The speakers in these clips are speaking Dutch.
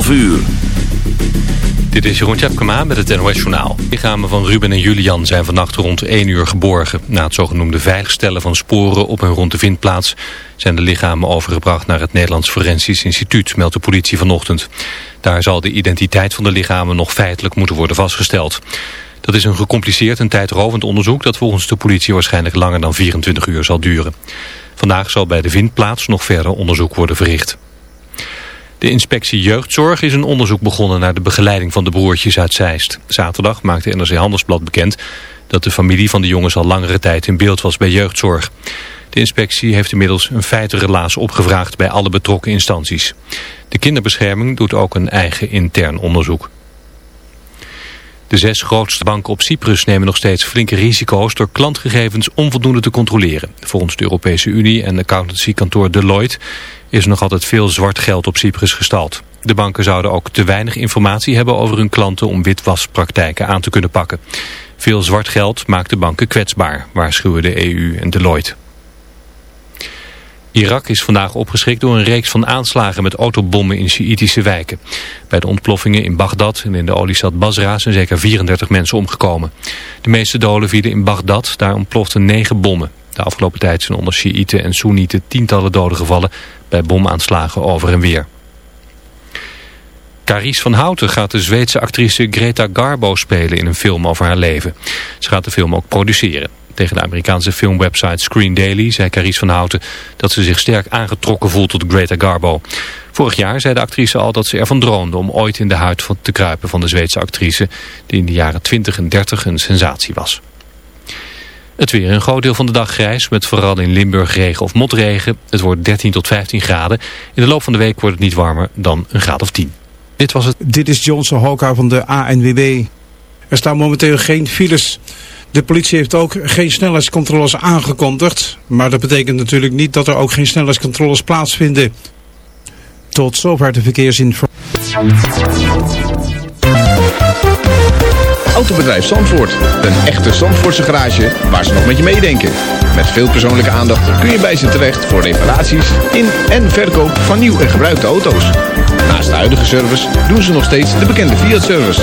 12 uur. Dit is Jeroen Tjepkema met het NOS Journaal. De lichamen van Ruben en Julian zijn vannacht rond 1 uur geborgen. Na het zogenoemde veiligstellen van sporen op en rond de vindplaats... zijn de lichamen overgebracht naar het Nederlands Forensisch Instituut... meldt de politie vanochtend. Daar zal de identiteit van de lichamen nog feitelijk moeten worden vastgesteld. Dat is een gecompliceerd en tijdrovend onderzoek... dat volgens de politie waarschijnlijk langer dan 24 uur zal duren. Vandaag zal bij de vindplaats nog verder onderzoek worden verricht. De inspectie jeugdzorg is een onderzoek begonnen naar de begeleiding van de broertjes uit Zeist. Zaterdag maakte NRC Handelsblad bekend dat de familie van de jongens al langere tijd in beeld was bij jeugdzorg. De inspectie heeft inmiddels een feitenrelaas opgevraagd bij alle betrokken instanties. De kinderbescherming doet ook een eigen intern onderzoek. De zes grootste banken op Cyprus nemen nog steeds flinke risico's door klantgegevens onvoldoende te controleren. Volgens de Europese Unie en accountancykantoor Deloitte is er nog altijd veel zwart geld op Cyprus gestald. De banken zouden ook te weinig informatie hebben over hun klanten om witwaspraktijken aan te kunnen pakken. Veel zwart geld maakt de banken kwetsbaar, waarschuwen de EU en Deloitte. Irak is vandaag opgeschrikt door een reeks van aanslagen met autobommen in Sjiitische wijken. Bij de ontploffingen in Bagdad en in de oliestad Basra zijn zeker 34 mensen omgekomen. De meeste doden vielen in Bagdad, daar ontploften negen bommen. De afgelopen tijd zijn onder Sjiiten en Soenieten tientallen doden gevallen bij bomaanslagen over en weer. Carice van Houten gaat de Zweedse actrice Greta Garbo spelen in een film over haar leven. Ze gaat de film ook produceren. Tegen de Amerikaanse filmwebsite Screen Daily zei Carice van Houten dat ze zich sterk aangetrokken voelt tot Greta Garbo. Vorig jaar zei de actrice al dat ze ervan droomde om ooit in de huid te kruipen van de Zweedse actrice die in de jaren 20 en 30 een sensatie was. Het weer een groot deel van de dag grijs, met vooral in Limburg regen of motregen. Het wordt 13 tot 15 graden. In de loop van de week wordt het niet warmer dan een graad of 10. Dit was het. Dit is Johnson Hoka van de ANWB. Er staan momenteel geen files. De politie heeft ook geen snelheidscontroles aangekondigd. Maar dat betekent natuurlijk niet dat er ook geen snelheidscontroles plaatsvinden. Tot zover de verkeersinformatie. Autobedrijf Zandvoort. Een echte Zandvoortse garage waar ze nog met je meedenken. Met veel persoonlijke aandacht kun je bij ze terecht voor reparaties in en verkoop van nieuw en gebruikte auto's. Naast de huidige service doen ze nog steeds de bekende Fiat-service.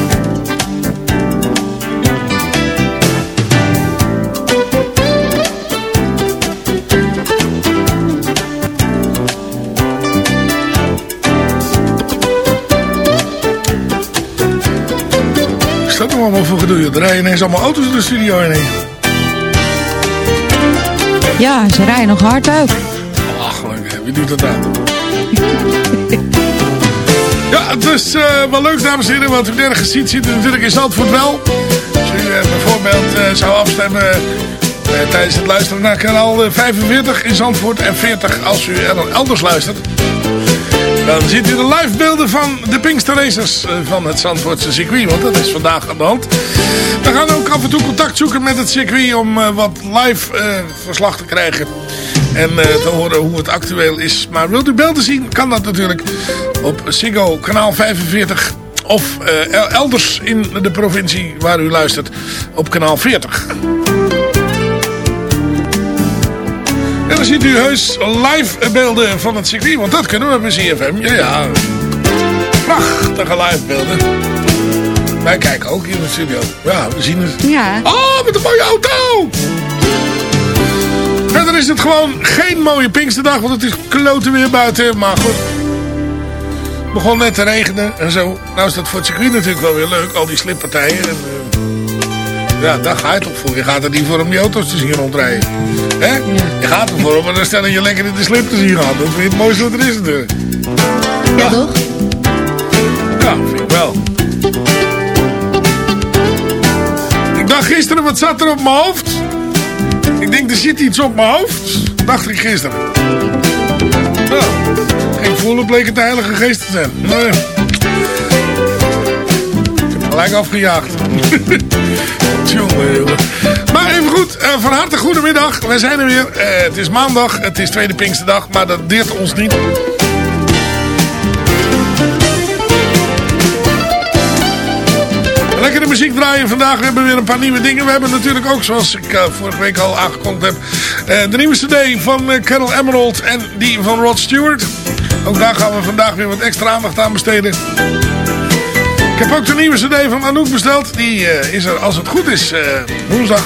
Allemaal voor gedoe? Er rijden ineens allemaal auto's in de studio heen. Ja, ze rijden nog hard ook. Belachelijk, hè? wie doet dat aan? ja, het is eh, wel leuk, dames en heren, want u nergens ziet, ziet u natuurlijk in Zandvoort wel. Als u eh, bijvoorbeeld eh, zou afstemmen tijdens het luisteren naar kanaal eh, 45 in Zandvoort en 40 als u er elders luistert. Dan ziet u de live beelden van de Pinkster Racers eh, van het Zandvoortse circuit. Want dat is vandaag aan de hand. We gaan ook af en toe contact zoeken met het circuit om eh, wat live eh, verslag te krijgen. En te horen hoe het actueel is. Maar wilt u beelden zien, kan dat natuurlijk op Ziggo kanaal 45. Of elders in de provincie waar u luistert op kanaal 40. En dan ziet u heus live beelden van het circuit. Want dat kunnen we met CFM. Ja, ja. Prachtige live beelden. Wij kijken ook hier in de studio. Ja, we zien het. Ja. Oh, met een mooie auto! Verder is het gewoon geen mooie Pinksterdag, want het is kloten weer buiten. Maar goed, het begon net te regenen en zo. Nou is dat voor het circuit natuurlijk wel weer leuk, al die slippartijen. En, eh, ja, daar ga je toch voor. Je gaat er niet voor om die auto's te zien rondrijden. Hè? Je gaat er voor om, maar dan stel je lekker in de slip te zien gaan. Dat vind je het mooiste wat er is natuurlijk. Ja, toch? Ja, vind ik wel. Ik dacht gisteren, wat zat er op mijn hoofd? Ik denk, er zit iets op mijn hoofd. Dacht ik gisteren. Ja, geen voelen bleek het de heilige geest te zijn. Ik hem gelijk afgejaagd. Tjonge. Maar even goed, eh, van harte goedemiddag. Wij zijn er weer. Eh, het is maandag, het is tweede Pinksterdag, maar dat deert ons niet. Lekkere muziek draaien vandaag. We hebben weer een paar nieuwe dingen. We hebben natuurlijk ook, zoals ik eh, vorige week al aangekondigd heb... de nieuwe cd van eh, Carol Emerald en die van Rod Stewart. Ook daar gaan we vandaag weer wat extra aandacht aan besteden. Ik heb ook de nieuwe cd van Anouk besteld. Die eh, is er, als het goed is, eh, woensdag.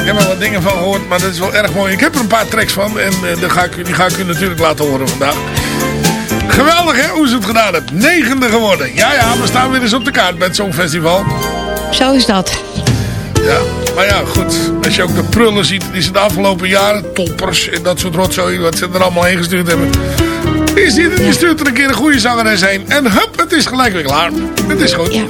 Ik heb er wat dingen van gehoord, maar dat is wel erg mooi. Ik heb er een paar tracks van en die, ga ik, u- die ga ik u natuurlijk laten horen vandaag. Geweldig hè, hoe ze het gedaan hebben. Negende geworden. Ja, ja, we staan weer eens op de kaart bij het Songfestival. Zo is dat. Ja, maar ja, goed. Als je ook de prullen ziet die ze de afgelopen jaren, toppers en dat soort rotzooi, wat ze er allemaal heen gestuurd hebben. Je, ziet het, je stuurt er een keer een goede zangeres heen en hup, het is gelijk weer klaar. Het is goed. Ja.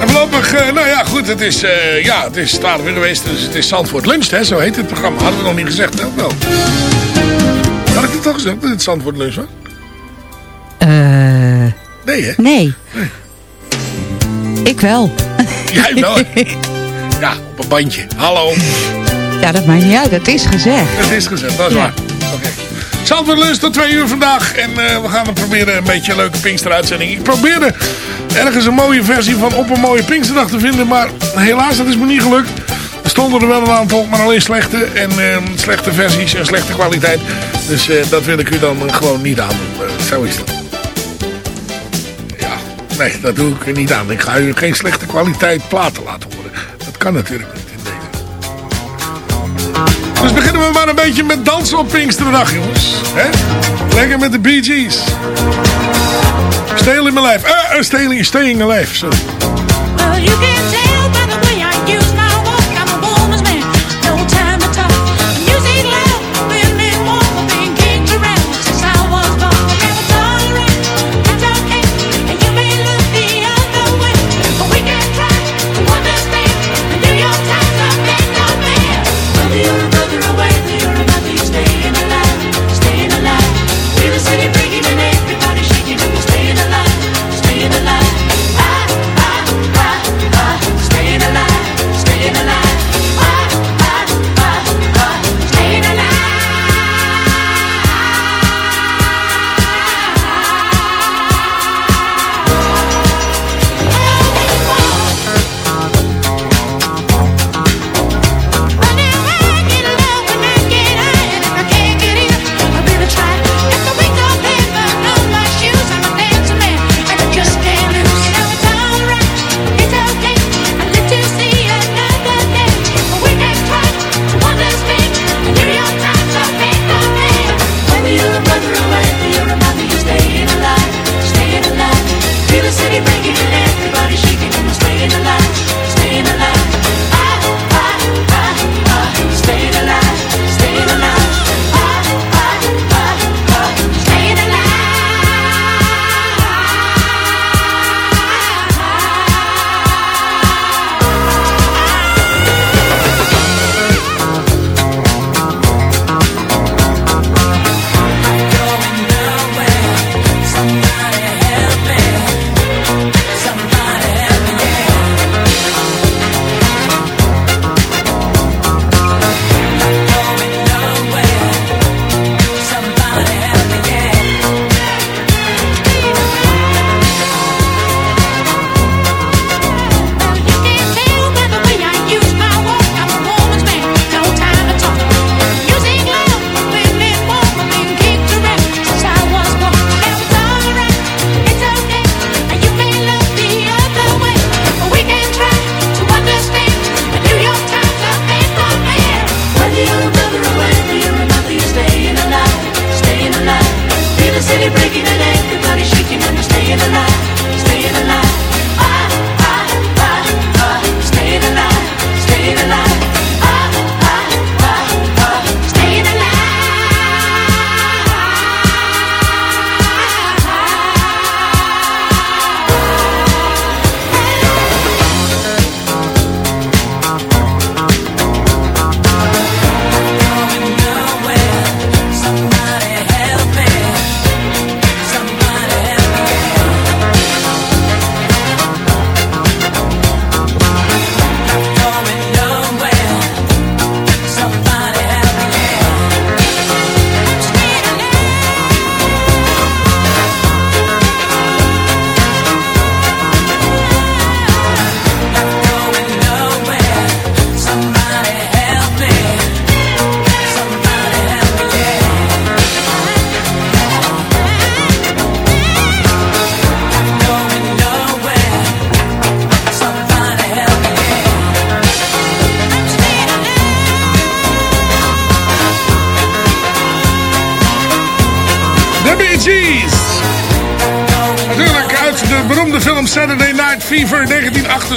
En voorlopig, eh, nou ja, goed, het is, eh ja, het is twaalf uur geweest, dus het is Zandvoort Lunch, hè, zo heet het programma. Hadden we nog niet gezegd, hè, wel? Had ik het al gezegd, dat het Zandvoort Lunch was? Eh, Nee, hè? nee. Ik wel. Jij wel? Ja, op een bandje. Hallo. Ja, dat maakt niet uit. Het is gezegd. Het is gezet, dat is waar. Oké. Zandvoort Lunch tot twee uur vandaag. En eh, we gaan er proberen een beetje een leuke Pinksteruitzending. Ik probeerde ergens een mooie versie van Op een mooie Pinksterdag te vinden. Maar helaas, dat is me niet gelukt. Er stonden er wel een aantal, maar alleen slechte. En eh, slechte versies en slechte kwaliteit. Dus eh, dat wil ik u dan gewoon niet aandoen. Eh, zo is dat. Nee, dat doe ik niet aan. Ik ga u geen slechte kwaliteit platen laten horen. Dat kan natuurlijk niet in deze. Dus beginnen we maar een beetje met dansen op Pinksterdag, jongens. Hè? Lekker met de Bee Gees. Staying in my life. Eh, uh, staying, staying alive. Sorry. Well, you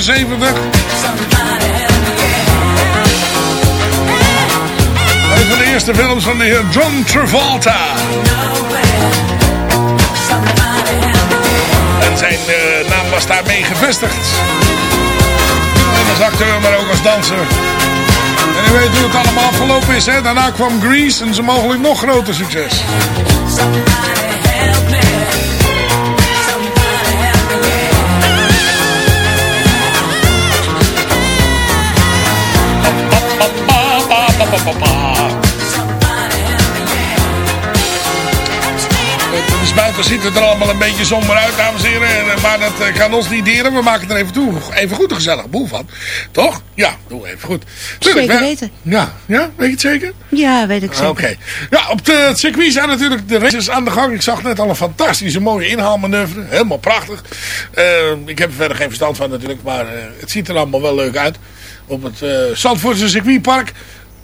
1978. Een van de eerste films van de heer John Travolta. En zijn eh, naam was daarmee gevestigd. En als acteur, maar ook als danser. En u weet hoe het allemaal afgelopen is. Hè? Daarna kwam Grease en zijn mogelijk nog groter succes. Buiten ziet het er allemaal een beetje somber uit, dames en heren. En, Maar dat eh, kan ons niet deren. We maken er even, toe, even goed een gezellig boel van. Toch? Ja, doe even goed. Tuurlijk, Zeker weten. Ja, ja, weet je het zeker? Ja, weet ik zeker. Oké. Ja, op de, het circuit zijn natuurlijk de races aan de gang. Ik zag net al een fantastische mooie inhaalmanoeuvre. Helemaal prachtig. Eh, ik heb er verder geen verstand van natuurlijk. Maar eh, het ziet er allemaal wel leuk uit. Op het uh, Zandvoortse circuitpark.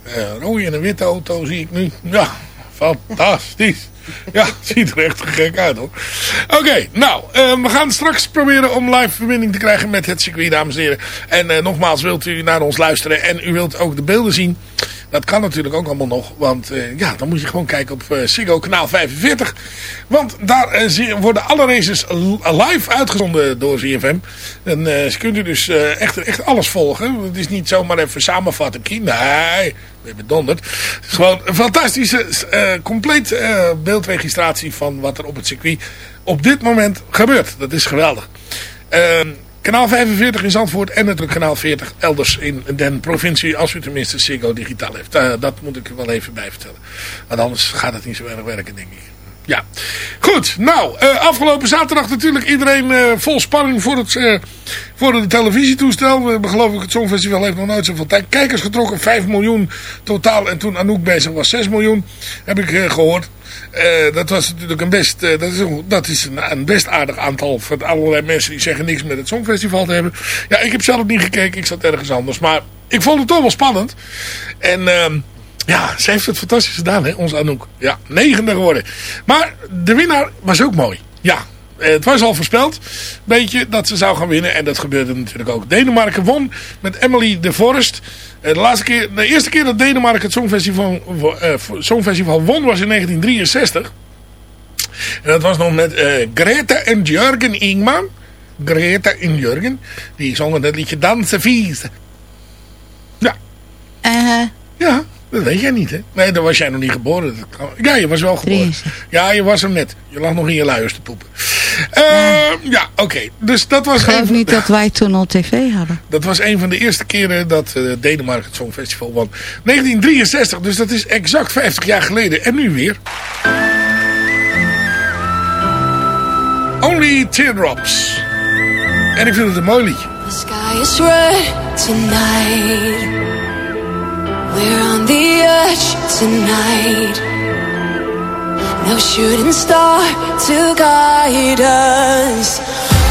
Eh rode en een witte auto zie ik nu. Ja, fantastisch. Ja, ziet er echt gek uit hoor. Oké, nou, eh, we gaan straks proberen om live verbinding te krijgen met het circuit, dames en heren. En eh, nogmaals, wilt u naar ons luisteren en u wilt ook de beelden zien. Dat kan natuurlijk ook allemaal nog, want eh, ja, dan moet je gewoon kijken op Ziggo kanaal 45. Want daar eh, worden alle races live uitgezonden door ZFM. En eh kunt u dus echt, echt alles volgen. Het is niet zomaar even samenvatten. Nee, ben bedonderd. Het is gewoon een fantastische, compleet beeldregistratie van wat er op het circuit op dit moment gebeurt. Dat is geweldig. Kanaal 45 in Zandvoort en natuurlijk kanaal 40 elders in den provincie. Als u tenminste Ziggo digitaal heeft. Eh, dat moet ik er wel even bij vertellen. Want anders gaat het niet zo erg werken denk ik. Ja, goed. Nou, eh, afgelopen zaterdag natuurlijk iedereen eh, vol spanning voor het, eh, voor het televisietoestel. We geloof ik het Songfestival heeft nog nooit zoveel kijkers getrokken. 5 miljoen totaal. En toen Anouk bezig was 6 miljoen, heb ik eh, gehoord. Eh, dat was natuurlijk een best, dat is, dat is een, een best aardig aantal voor allerlei mensen die zeggen niks met het Songfestival te hebben. Ja, ik heb zelf niet gekeken, ik zat ergens anders. Maar ik vond het toch wel spannend. En... ja, ze heeft het fantastisch gedaan, hè, onze Anouk. Ja, negende geworden. Maar de winnaar was ook mooi. Ja, het was al voorspeld, beetje, dat ze zou gaan winnen. En dat gebeurde natuurlijk ook. Denemarken won met Emily de Forest. Eh, De, laatste keer, de eerste keer dat Denemarken het Songfestival, eh, Songfestival won was in 1963. En dat was nog met eh Greta en Jurgen Ingman. Greta en Jurgen. Die zongen dat liedje Dansen Vies. Ja, Eh, ja, dat weet jij niet, hè? Nee, dan was jij nog niet geboren. Ja, je was wel geboren. 63. Ja, je was hem net. Je lag nog in je luiers te poepen. Eh, ja, oké. Dus dat was, ik van- niet dat wij toen al tv hadden. dat was een van de eerste keren dat eh, Denemarken het Songfestival won. 1963, dus dat is exact 50 jaar geleden. En nu weer. Only Teardrops. En ik vind het een mooi liedje. The sky is red tonight. We're on the edge tonight. No shooting star to guide us.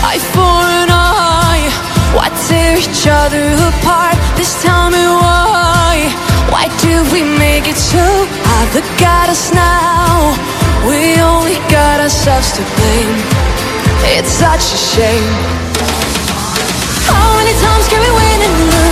Eye for an eye. Why tear each other apart? Just tell me why. Why do we make it so hard? Look at us now. We only got ourselves to blame. It's such a shame. How many times can we win and lose?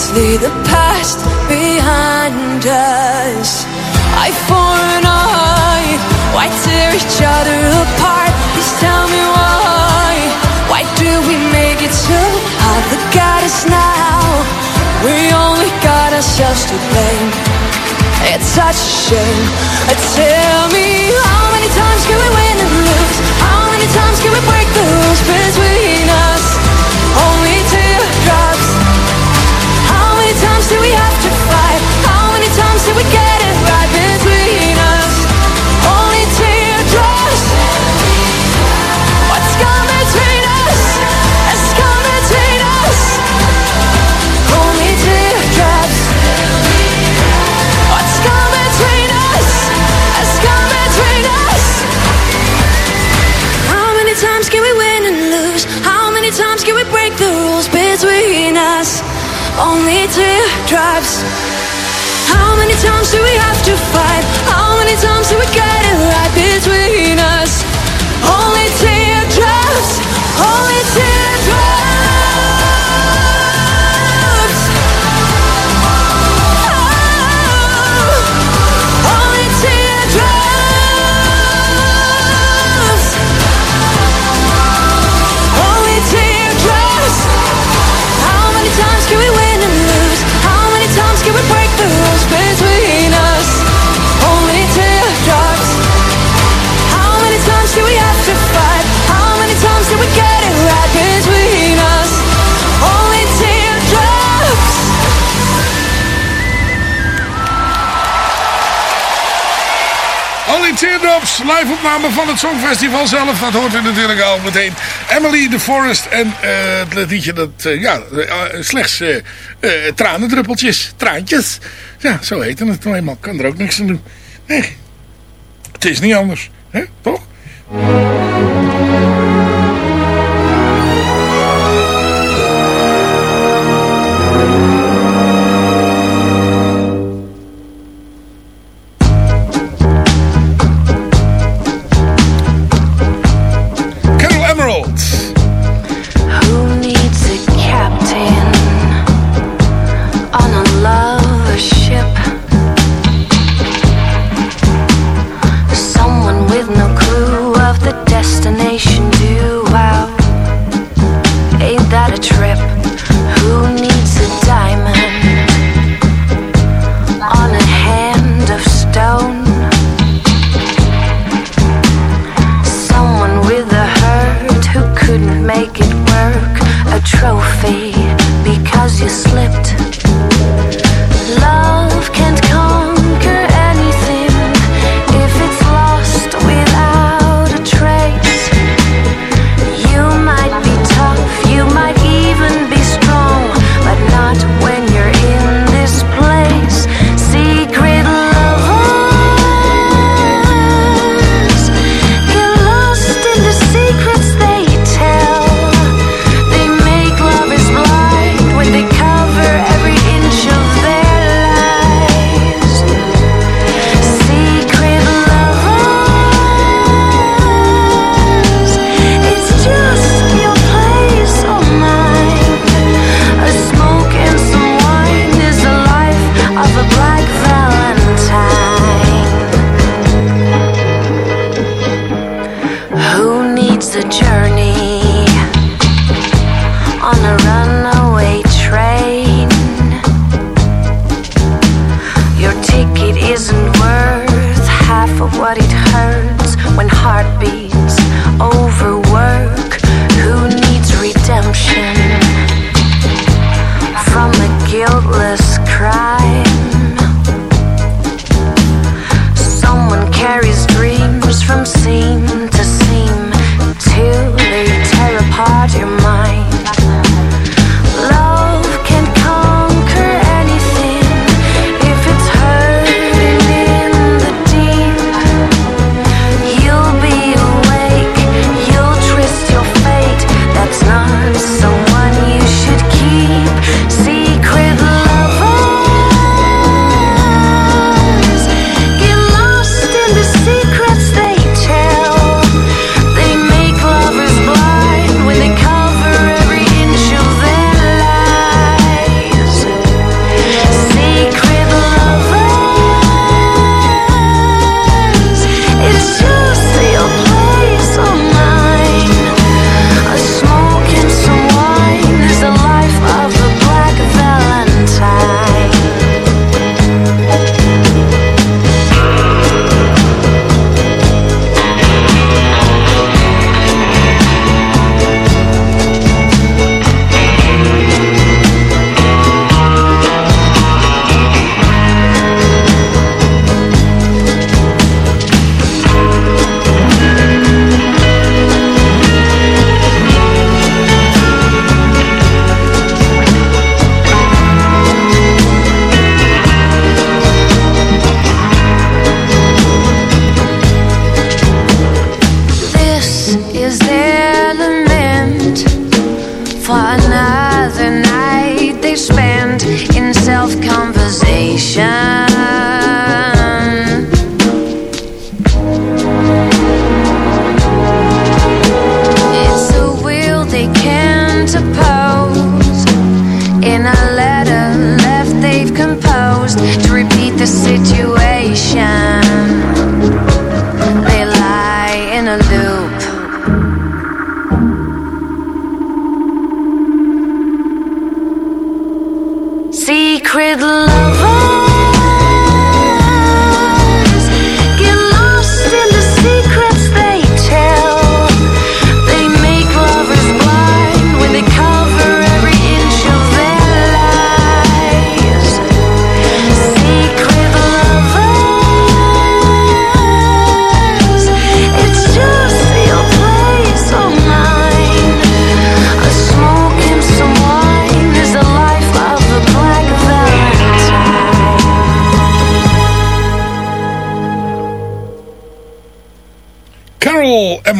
Let's leave the past behind us. Eye for an eye. Why tear each other apart? Please tell me why. Why do we make it so hard? Look at us now. We only got ourselves to blame. It's such a shame. Uh, Tell me how many times can we win and lose? How many times can we break the rules between us? Only Live opname van het Songfestival zelf. Dat hoort u natuurlijk al meteen. Emily de Forest en uh, het liedje dat... Eh, ja, eh, slechts tranendruppeltjes. Traantjes. Ja, zo heette het nou eenmaal. Kan er ook niks aan doen. Nee. Het is niet anders. hè? Toch?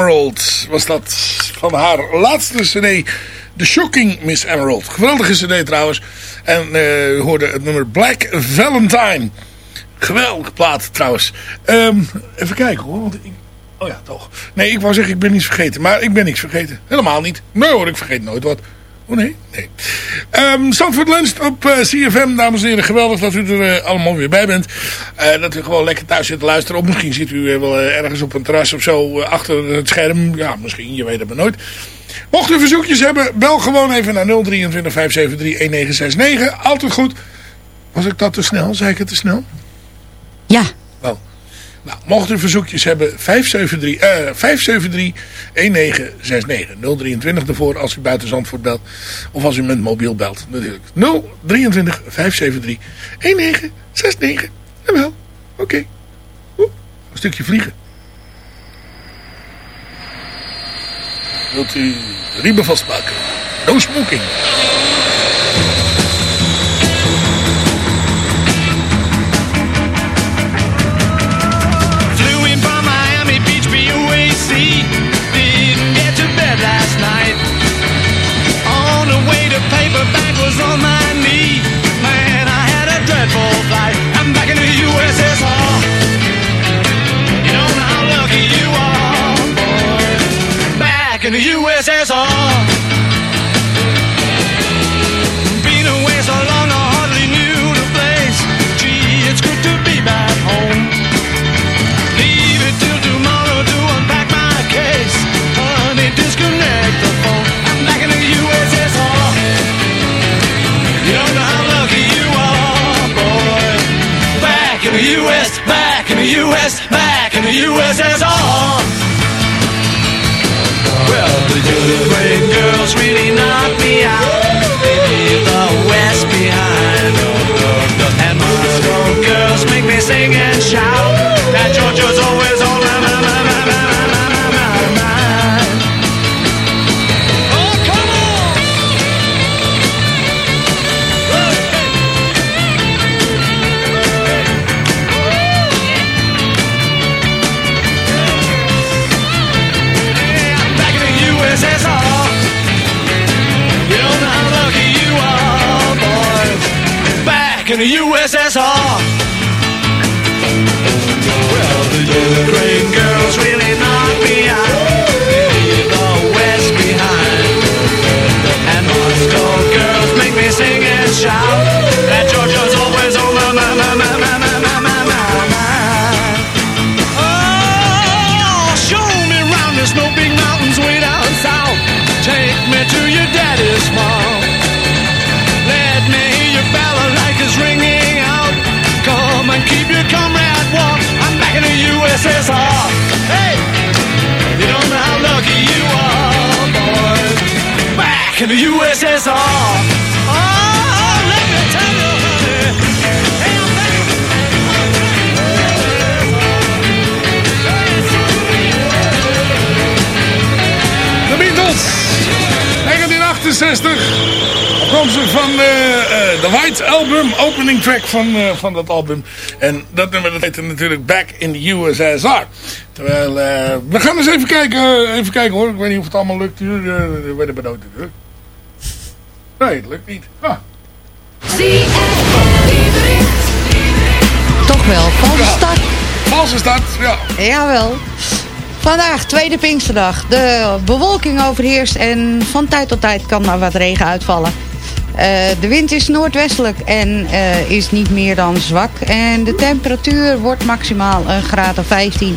Emerald was dat van haar laatste cd. The Shocking Miss Emerald. Geweldige cd trouwens. En eh, u hoorde het nummer Black Valentine. Geweldige plaat trouwens. Ehm, even kijken hoor. Want ik, oh ja, toch. Nee, ik wou zeggen ik ben niets vergeten. Maar ik ben niks vergeten. Helemaal niet. Nee hoor, ik vergeet nooit wat. Oh nee, nee. Ehm Zandvoort Lunch op eh, CFM, dames en heren. Geweldig dat u er eh, allemaal weer bij bent. Eh, dat u gewoon lekker thuis zit te luisteren. Of misschien zit u wel ergens op een terras of zo achter het scherm. Ja, misschien, je weet het maar nooit. Mocht u verzoekjes hebben, bel gewoon even naar 023 573 1969. Altijd goed. Was ik dat te snel? Zei ik het te snel? Ja, Nou, mocht u verzoekjes hebben, 573, eh, 573 1969. 023 ervoor als u buiten Zandvoort belt. Of als u met mobiel belt, natuurlijk. 023 573 1969. Jawel, oké. Een stukje vliegen. Wilt u riemen vastmaken? No smoking. Was on my in the USSR. Van eh, eh, de White Album. Opening track van, eh, van dat album. En dat nummer dat heette natuurlijk Back in the USSR. Terwijl, eh, we gaan eens even kijken, eh, even kijken hoor. Ik weet niet of het allemaal lukt. hier. We werden. Nee, het lukt niet. Ah. toch wel. Valse Ja. start. Valse start, ja. Jawel. Vandaag, tweede Pinksterdag. De bewolking overheerst en van tijd tot tijd kan er wat regen uitvallen. Eh, de wind is noordwestelijk en eh, is niet meer dan zwak. En de temperatuur wordt maximaal een graad of 15.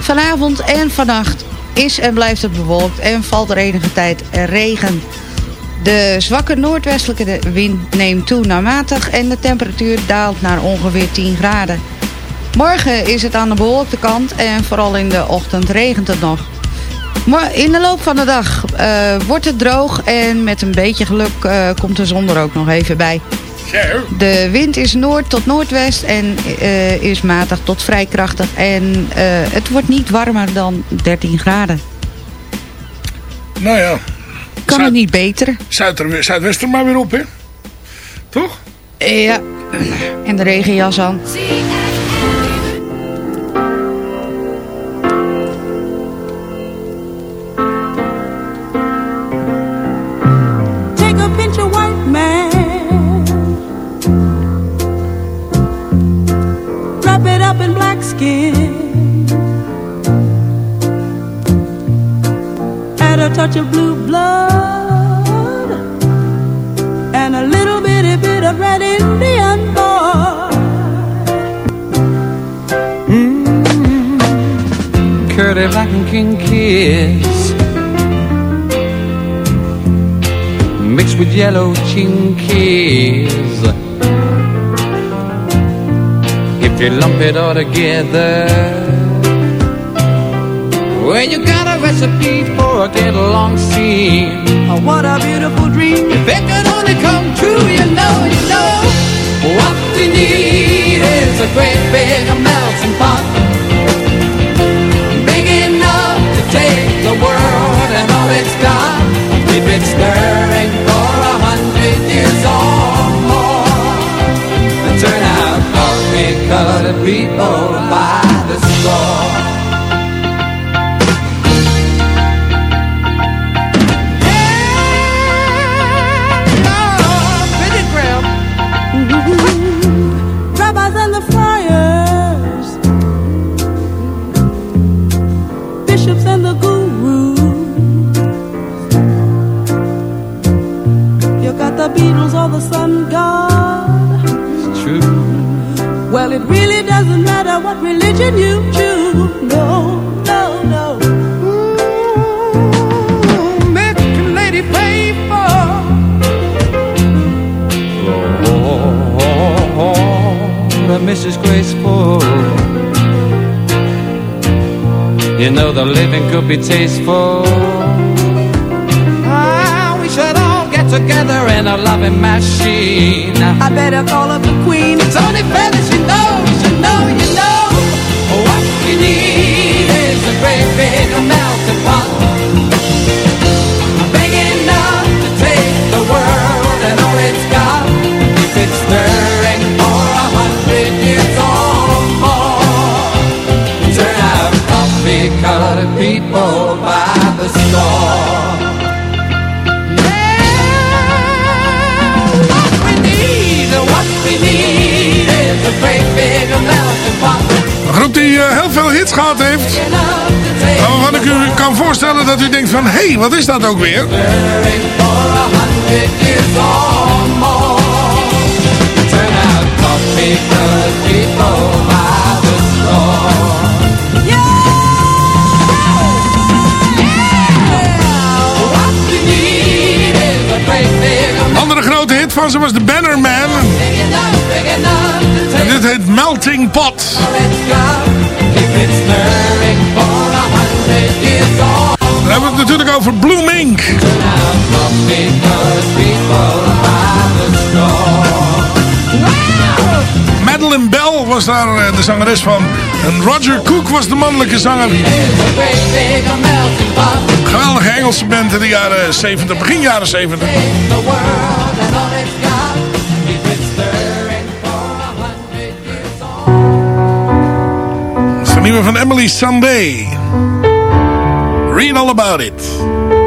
Vanavond en vannacht is en blijft het bewolkt en valt er enige tijd regen. De zwakke noordwestelijke wind neemt toe naar matig en de temperatuur daalt naar ongeveer 10 graden. Morgen is het aan de bewolkte kant en vooral in de ochtend regent het nog. Maar in de loop van de dag eh, wordt het droog en met een beetje geluk eh, komt de zon er ook nog even bij. Zo. De wind is noord tot noordwest en eh, is matig tot vrij krachtig. En eh, het wordt niet warmer dan 13 graden. Nou ja. Kan Zuid- het niet beter? Zuid Zuidwester maar weer op, hè? Toch? Ja. En de regenjas aan. Yellow chinkies If you lump it all together Well, you got a recipe for a get along scene Oh, what a beautiful dream. If it could only come true, you know, you know. What we need is a great big melting pot. Big enough to take the world and all it's got. Keep it stirring for a hundred years or more And turn out coffee-colored people by the score it really doesn't matter what religion you choose. No, no, no. Mm, Make a lady pay for. Lord, Mrs. Graceful. You know the living could be tasteful. Ah, we should all get together in a loving machine. I better call up the queen. It's only fair that she need is a great big melting pot. Big enough to take the world and all it's got. Keep it stirring for a hundred years or more. Turn out coffee colored people by the store. What we need, what we need is a great big melting pot. Een groep die heel veel hits gehad heeft. Waarvan ik u kan voorstellen dat u denkt van... Hé, hey, wat is dat ook weer? Andere grote hit van ze was The Banner Man. Dit heet Melting Pot. Dan hebben we het natuurlijk over Blooming. Madeline Bell was daar eh, de zangeres van. En Roger Cook was de mannelijke zanger. Geweldige Engelse band in de jaren 70, begin jaren 70. Dat is de nieuwe van Emily Sunday. Read all about it.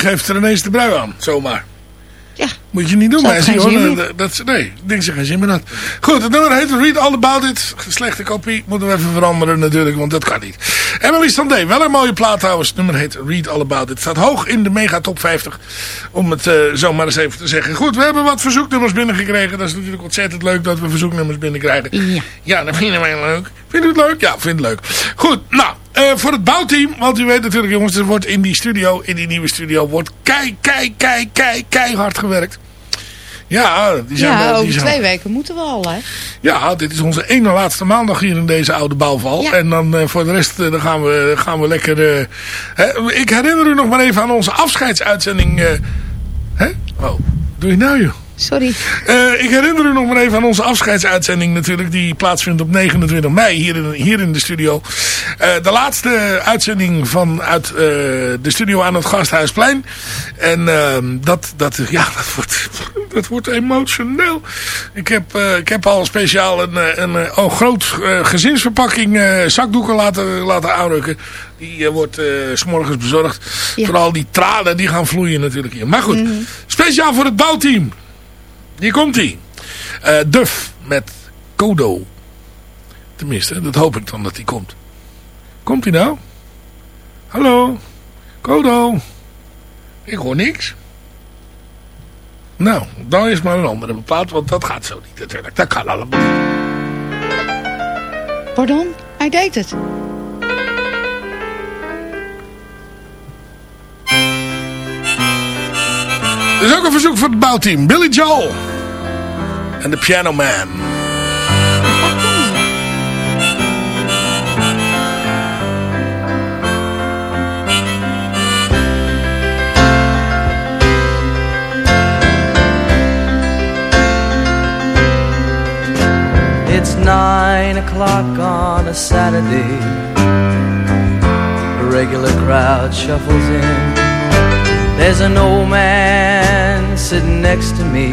Geeft er ineens de brui aan, zomaar. Ja. Moet je niet doen, meisje. hoor. Dat, dat, nee, ik denk ze geen zin meer had. Goed, het nummer heet Read All About It. Slechte kopie, moeten we even veranderen natuurlijk, want dat kan niet. Emily Sandé, wel een mooie plaat trouwens. Het nummer heet Read All About It. Staat hoog in de mega top 50, om het eh, zo maar eens even te zeggen. Goed, we hebben wat verzoeknummers binnengekregen. Dat is natuurlijk ontzettend leuk dat we verzoeknummers binnenkrijgen. Ja. Ja, dat vinden wij leuk. Vindt u het leuk? Ja, vind het leuk. Goed, nou, eh, voor het bouwteam, want u weet natuurlijk jongens, er wordt in die studio, in die nieuwe studio, wordt kei, kei, kei, kei, keihard gewerkt. Ja, die zijn, Ja, wel- die over zijn- twee weken moeten we al, hè? ja, dit is onze ene laatste maandag hier in deze oude bouwval. Ja. En dan eh, voor de rest eh, dan gaan, we, gaan we lekker... hè, ik herinner u nog maar even aan onze afscheidsuitzending. hè? Oh, doe je nou joh? Sorry. Eh, ik herinner u nog maar even aan onze afscheidsuitzending natuurlijk. Die plaatsvindt op 29 mei hier in, hier in de studio. Eh, de laatste uitzending vanuit eh de studio aan het Gasthuisplein. En ehm, dat, dat, ja, dat, wordt, dat wordt emotioneel. Ik heb, ik heb al speciaal een, een, eh, oh, groot gezinsverpakking zakdoeken laten, laten aanrukken. Die wordt s s'morgens bezorgd. Ja. Vooral die tranen die gaan vloeien natuurlijk hier. Maar goed, speciaal voor het bouwteam. Hier komt hij. Eh Duff met Kodo. Tenminste, dat hoop ik dan dat hij komt. Komt hij nou? Hallo? Kodo? Ik hoor niks. Nou, dan is maar een andere plaat, want dat gaat zo niet natuurlijk. Dat kan allemaal. Pardon? Hij deed het. Er is ook een verzoek voor het bouwteam. Billy Joel. En the Piano Man. It's nine o'clock on a Saturday. A regular crowd shuffles in. There's an old man sitting next to me,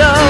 window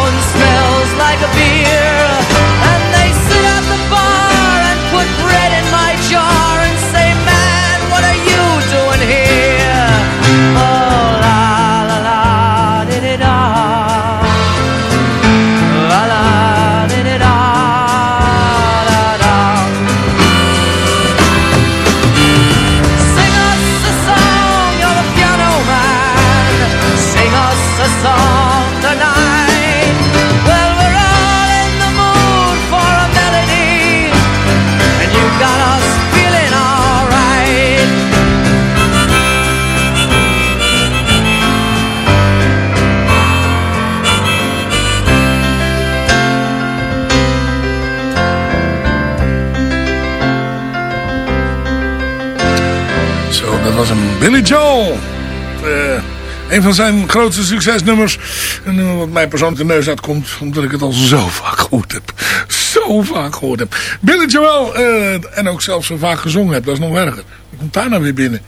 een van zijn grootste succesnummers. Een wat mij persoonlijk de neus uitkomt. Omdat ik het al zo vaak gehoord heb. Zo vaak gehoord heb. Billy Joel. eh, en ook zelfs zo vaak gezongen heb. Dat is nog erger. Wie komt daar nou weer binnen?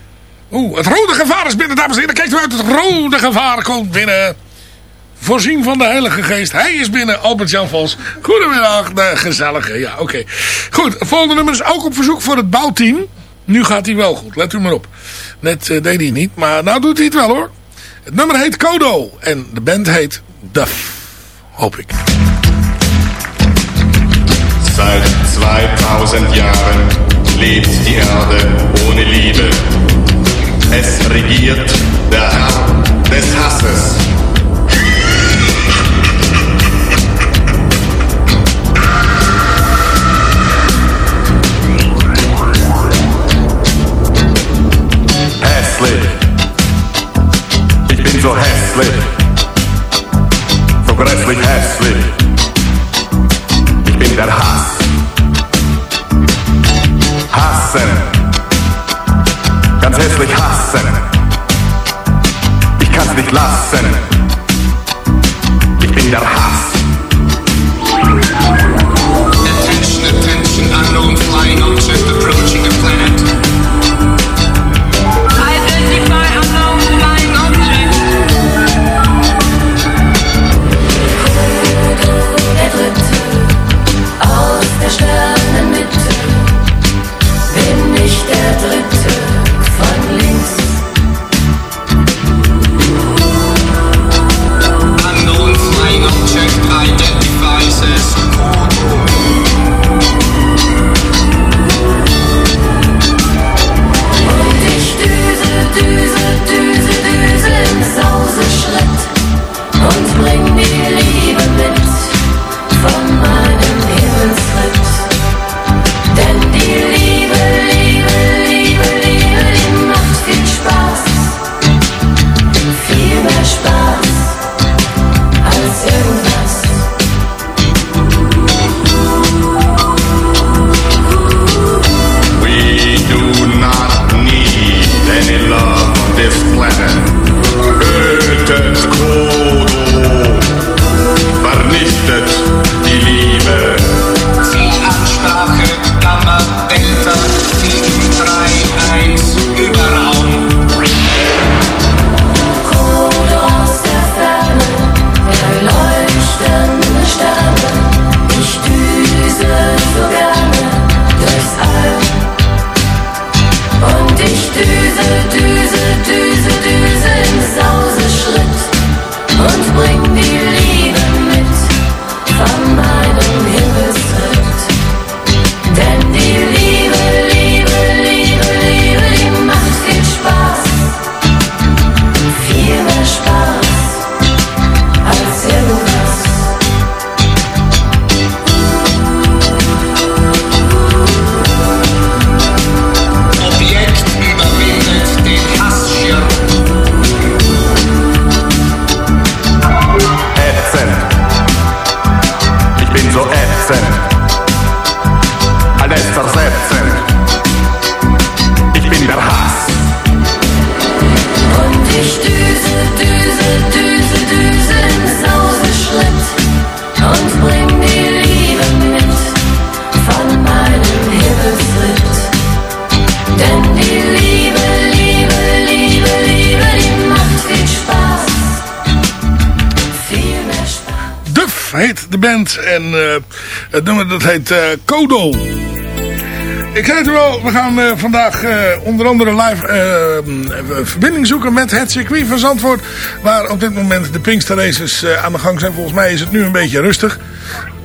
Oeh, het rode gevaar is binnen, dames en heren. Kijkt u uit, het rode gevaar komt binnen. Voorzien van de Heilige Geest. Hij is binnen, Albert-Jan Vos. Goedemiddag, de gezellige. Ja, oké. Goed, volgende nummer is ook op verzoek voor het bouwteam. Nu gaat hij wel goed, let u maar op. Net eh, deed hij niet, maar nou doet hij het wel hoor. Het nummer heet Kodo en de band heet Duff. Hoop ik. Seit 2000 Jahren lebt die Erde ohne Liebe. Es regiert der Herr des Hasses. Hässlich. So hässlich. Ich bin der Hass. Hassen. Ganz hässlich hassen. Ich kann's nicht lassen. Ich bin der Hass. Heet eh, Kodo. Ik zei het al, we gaan eh, vandaag eh, onder andere live verbinding zoeken met het circuit van Zandvoort. Waar op dit moment de Pinkster Races aan de gang zijn. Volgens mij is het nu een beetje rustig.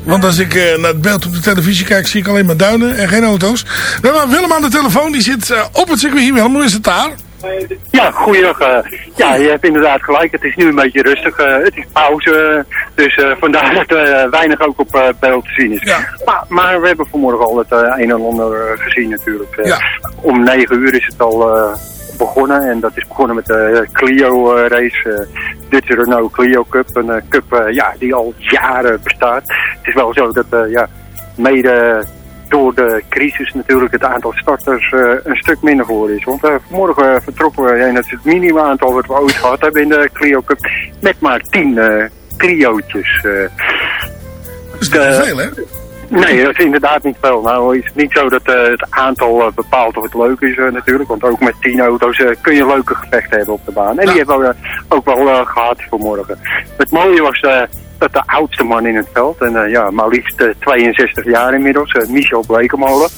Want als ik naar het beeld op de televisie kijk, zie ik alleen maar duinen en geen auto's. We hebben Willem aan de telefoon, die zit op het circuit. Willem, hoe is het daar? Ja, goeiedag. eh, ja, je hebt inderdaad gelijk. Het is nu een beetje rustig. eh, het is pauze. dus eh, vandaar dat er weinig ook op beeld te zien is. Maar, maar we hebben vanmorgen al het een en ander gezien natuurlijk. Eh, Om negen uur is het al begonnen. En dat is begonnen met de Clio race. eh Dutch Renault Clio Cup. Een cup ja, die al jaren bestaat. Het is wel zo dat ja, mede door de crisis natuurlijk het aantal starters eh, een stuk minder voor is. Want eh, vanmorgen eh, vertrokken we, en het is het minimum aantal wat we ooit gehad hebben in de Clio Cup, met maar tien eh Clio'tjes. Dat is niet veel, hè? Nee, dat is inderdaad niet veel. Nou is het niet zo dat het aantal bepaalt of het leuk is natuurlijk. Want ook met tien auto's kun je leuke gevechten hebben op de baan. En die hebben we ook wel eh, gehad vanmorgen. Het mooie was dat de oudste man in het veld, en eh, ja, maar liefst eh, 62 jaar inmiddels, eh, Michel Blekemolen.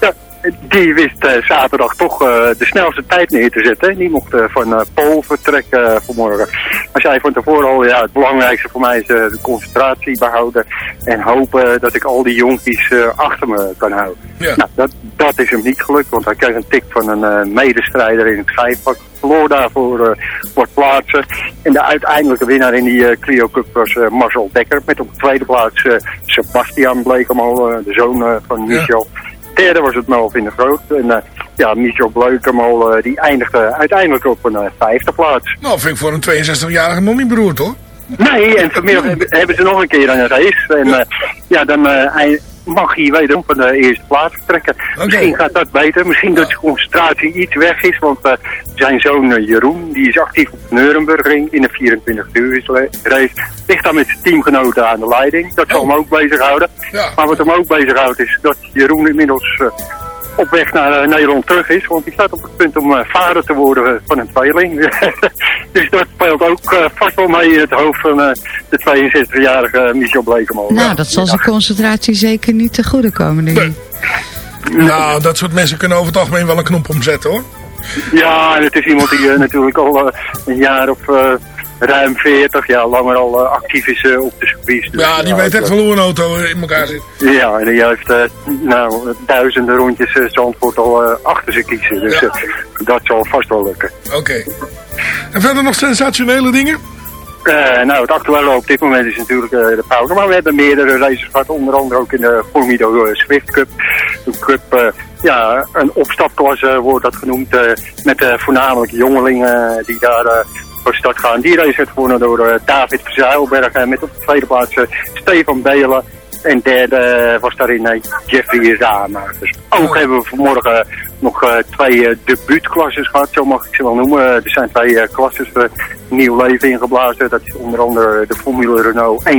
Ja, die wist eh, zaterdag toch eh, de snelste tijd neer te zetten. Die mocht eh, van Pool vertrekken vanmorgen. Hij zei van tevoren al, ja, het belangrijkste voor mij is de concentratie behouden. En hopen dat ik al die jonkies achter me kan houden. Nou, dat, dat is hem niet gelukt, want hij kreeg een tik van een medestrijder in het vijfpak. Verloor daarvoor eh, wat plaatsen. En de uiteindelijke winnaar in die Clio Cup was Marcel Dekker. Met op de tweede plaats Sebastian Blekemolen, eh, de zoon van Michel. Derde was het Melvin de Groot. En eh, ja, Michel Blekemolen die eindigde uiteindelijk op een eh, vijfde plaats. Nou, vind ik voor een 62-jarige nog niet beroerd, hoor. Nee, en vanmiddag hebben, ze nog een keer een race. En ja, dan eh, hij mag hij wederom van de eerste plaats vertrekken. Misschien gaat dat beter. Misschien dat zijn concentratie iets weg is. Want eh, zijn zoon Jeroen, die is actief op de Nurembergring in de 24 uur race. Ligt daar met zijn teamgenoten aan de leiding. Dat zal hem ook bezighouden. Maar wat hem ook bezighoudt is dat Jeroen inmiddels... op weg naar eh, Nederland terug is. Want die staat op het punt om eh, vader te worden eh, van een tweeling. dus dat speelt ook vast wel mee in het hoofd van de 62-jarige Michel Blekemolen. Nou, dat zal zijn concentratie zeker niet te goede komen, denk ik. Nou, dat soort mensen kunnen over het algemeen wel een knop omzetten, hoor. Ja, en het is iemand die natuurlijk al een jaar of ruim 40 jaar langer al eh, actief is eh, op de circuits. Dus, Ja, die weet echt wel hoe een auto eh, in elkaar zit. Ja, en die heeft eh, nou, duizenden rondjes uh, Zandvoort al eh, achter zich kiezen. Dus eh, dat zal vast wel lukken. Oké. En verder nog sensationele dingen? Eh, nou, het actuele op dit moment is natuurlijk eh, de Powder. Maar we hebben meerdere races gehad, onder andere ook in de Formido eh, Swift Cup. Een cup, eh, ja, een opstapklasse wordt dat genoemd. eh, met eh, voornamelijk jongelingen die daar eh, voor start gaan. Die race werd gewonnen door eh, David Verzuilberg. en met op de tweede plaats eh, Stefan Belen. En derde eh, was daarin eh, Jeffrey Rama. Dus ook hebben we vanmorgen nog eh, twee eh, debuutklasses gehad, zo mag ik ze wel noemen. Eh, er zijn twee eh, klasses eh, nieuw leven ingeblazen. Dat is onder andere de Formule Renault 1.6.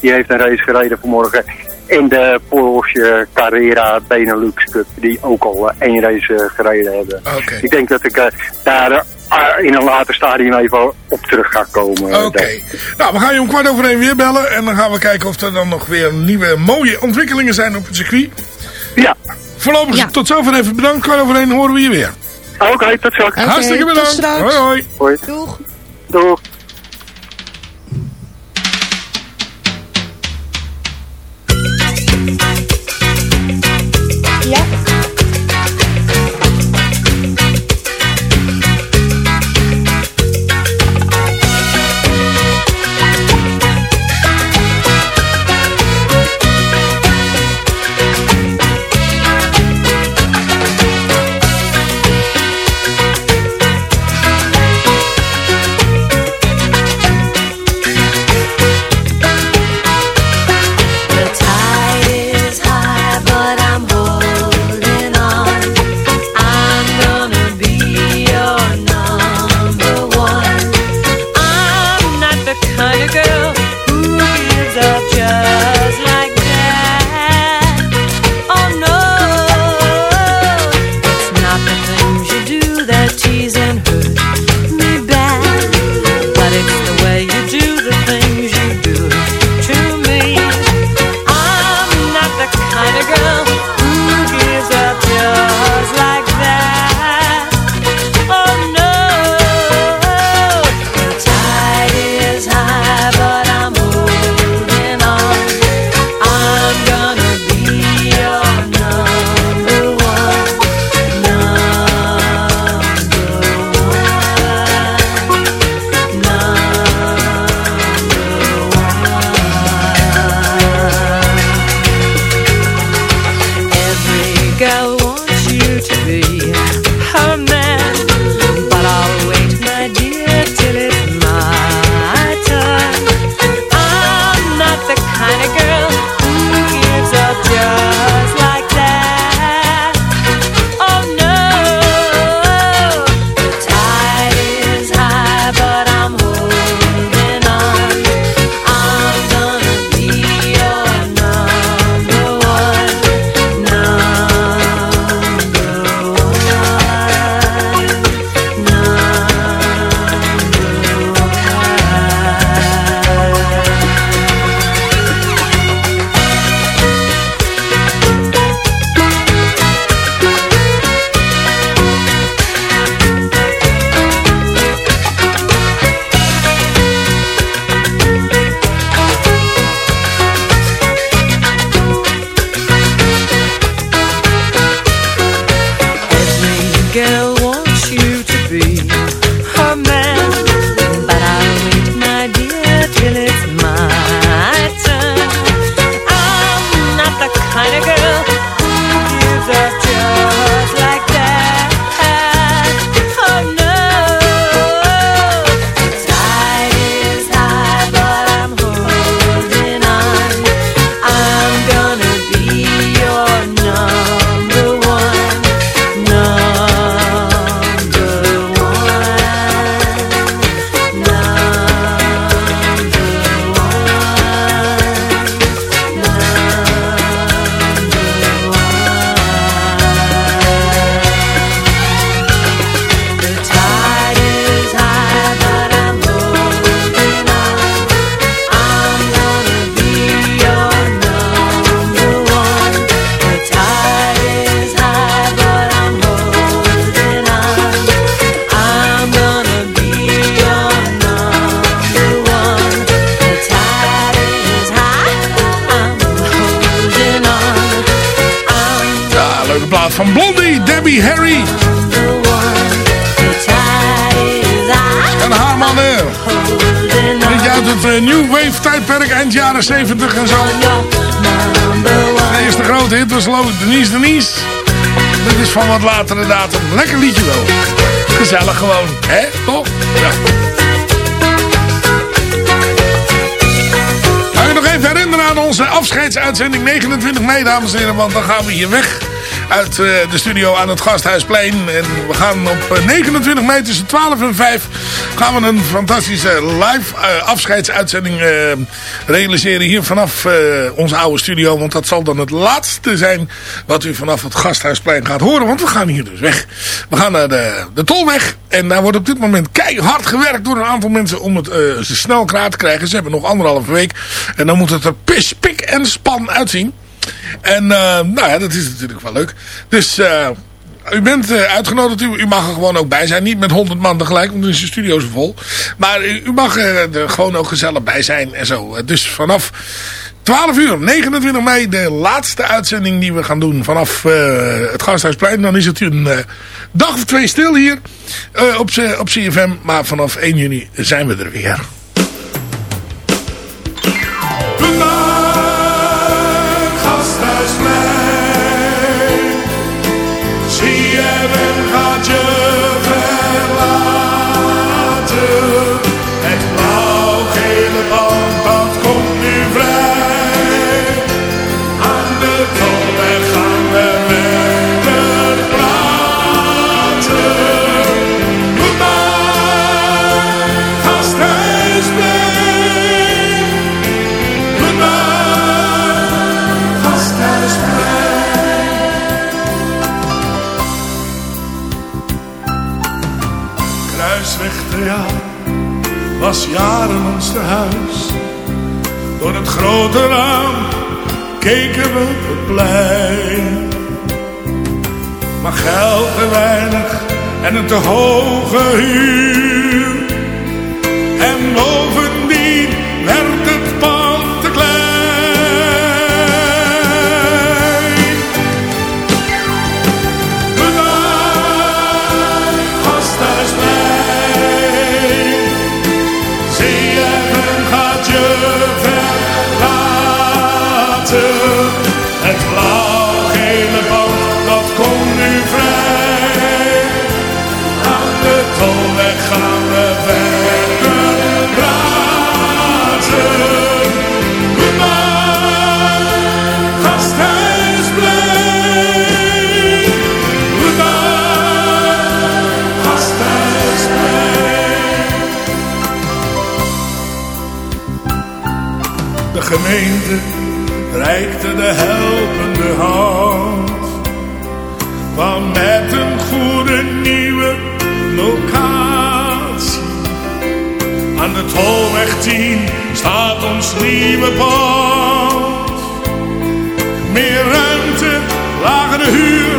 Die heeft een race gereden vanmorgen. En de Porsche Carrera Benelux Cup, die ook al eh, één race eh, gereden hebben. Ik denk dat ik eh, daar eh, in een later stadium even op terug ga komen. Oké. Nou, we gaan je om kwart over één weer bellen. En dan gaan we kijken of er dan nog weer nieuwe mooie ontwikkelingen zijn op het circuit. Ja. Voorlopig tot zover even bedankt. Kwart over één horen we je weer. Oké, tot straks. Hartstikke bedankt. Hoi hoi. Hoi. Doeg. Doeg. Thank latere datum. Lekker liedje wel. Gezellig gewoon. Hè? Toch? Ja. Ga je nog even herinneren aan onze afscheidsuitzending 29 mei, dames en heren. Want dan gaan we hier weg uit eh, de studio aan het Gasthuisplein. En we gaan op eh, 29 mei tussen 12 en 5 gaan we een fantastische live eh, afscheidsuitzending eh, realiseren. Hier vanaf eh, onze oude studio. Want dat zal dan het laatste zijn wat u vanaf het Gasthuisplein gaat horen. Want we gaan hier dus weg. We gaan naar de, de Tolweg. En daar wordt op dit moment keihard gewerkt door een aantal mensen om het ze snel klaar te krijgen. Ze hebben nog anderhalve week. En dan moet het er pis, pik en span uitzien. En uh, nou ja, dat is natuurlijk wel leuk. Dus uh, u bent uh, uitgenodigd. U, mag er gewoon ook bij zijn. Niet met 100 man tegelijk, want dan is de studio zo vol. Maar u, mag er gewoon ook gezellig bij zijn en zo. Dus vanaf 12 uur, 29 mei, de laatste uitzending die we gaan doen vanaf het Gasthuisplein. Dan is het een dag of twee stil hier op, op CFM. Maar vanaf 1 juni zijn we er weer. Was jaren ons tehuis. Door het grote raam keken we op het plein. Maar geld te weinig en een te hoge huur. En bovendien werd gemeente reikte de helpende hand. Want met een goede nieuwe locatie aan de tolweg 10 staat ons nieuwe pand. Meer ruimte, lagere huur,